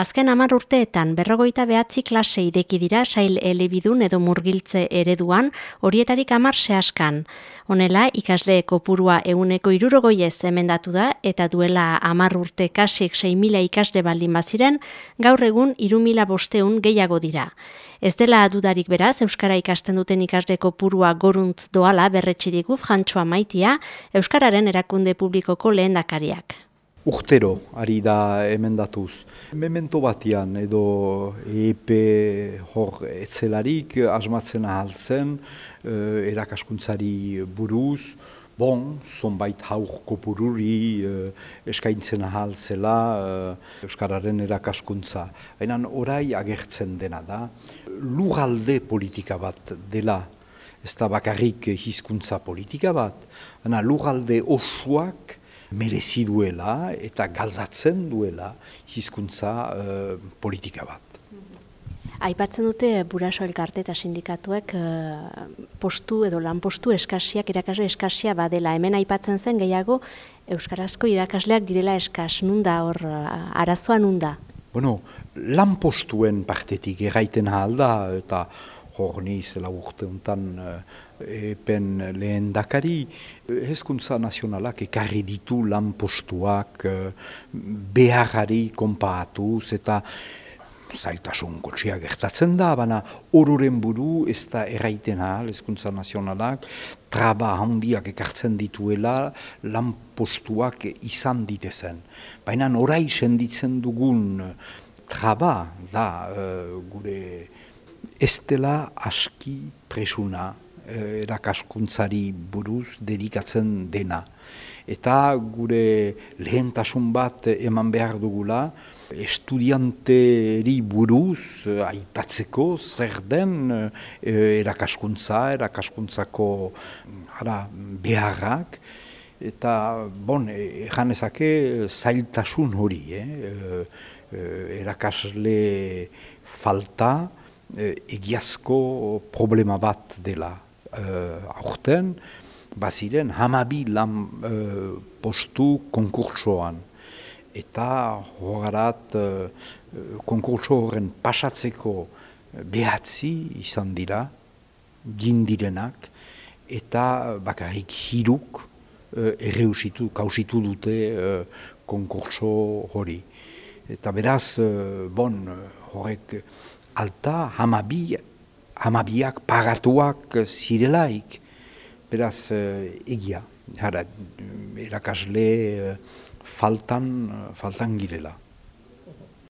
Azken hamar urteetan berrogoita behatzi klase ideki dira sail elebidun edo murgiltze ereduan horietarik hamar sehaskan. Honela, ikasle kopurua eguneko irurogoiez emendatu da eta duela hamar urte kasik 6 mila ikasle baldin baziren, gaur egun iru mila bosteun gehiago dira. Ez dela dudarik beraz, Euskara ikasten duten ikasle kopurua goruntz doala berretxidigu jantxoa maitia, Euskararen erakunde publikoko lehendakariak urtero ari da emendatuz. Memento batian edo EP hor etzelarik asmatzen ahaltzen uh, erakaskuntzari buruz, bon, zonbait hauk kopururi uh, eskaintzen ahaltzela uh, Euskararen erakaskuntza. Baina orai agertzen dena da, lugalde politika bat dela ez da bakarrik hizkuntza politika bat, baina lugalde osoak merezi duela eta galdatzen duela hizkuntza uh, politika bat. Aipatzen dute buraso elkarte eta sindikatuek uh, postu edo lanpostu eskasiak, irakasle eskasia badela. Hemen aipatzen zen gehiago Euskarazko irakasleak direla eskas, nunda hor, uh, arazoa nunda? Bueno, lanpostuen partetik erraiten da eta hor zela urte untan eh, epen lehen dakari, hezkuntza nazionalak ekarri ditu lan postuak eh, beharari konpaatuz eta zaitasun kotxea gertatzen da, baina ororen buru ez da erraiten ahal hezkuntza nazionalak, traba handiak ekartzen dituela lan postuak izan ditezen. Baina orai senditzen dugun traba da gure ez dela aski presuna eh, erakaskuntzari buruz dedikatzen dena. Eta gure lehentasun bat eman behar dugula, estudianteri buruz eh, aipatzeko zer den eh, erakaskuntza, erakaskuntzako ara, beharrak, eta bon, ezake zailtasun hori, eh? erakasle falta, e, egiazko problema bat dela e, aurten, baziren hamabi lan e, postu konkursoan. Eta hogarat e, konkurso horren pasatzeko behatzi izan dira, gindirenak, eta bakarrik hiruk e, erreusitu, kausitu dute e, konkurso hori. Eta beraz, bon, horrek alta hamabi, hamabiak pagatuak zirelaik. Beraz, uh, egia, erakasle uh, faltan, faltan girela.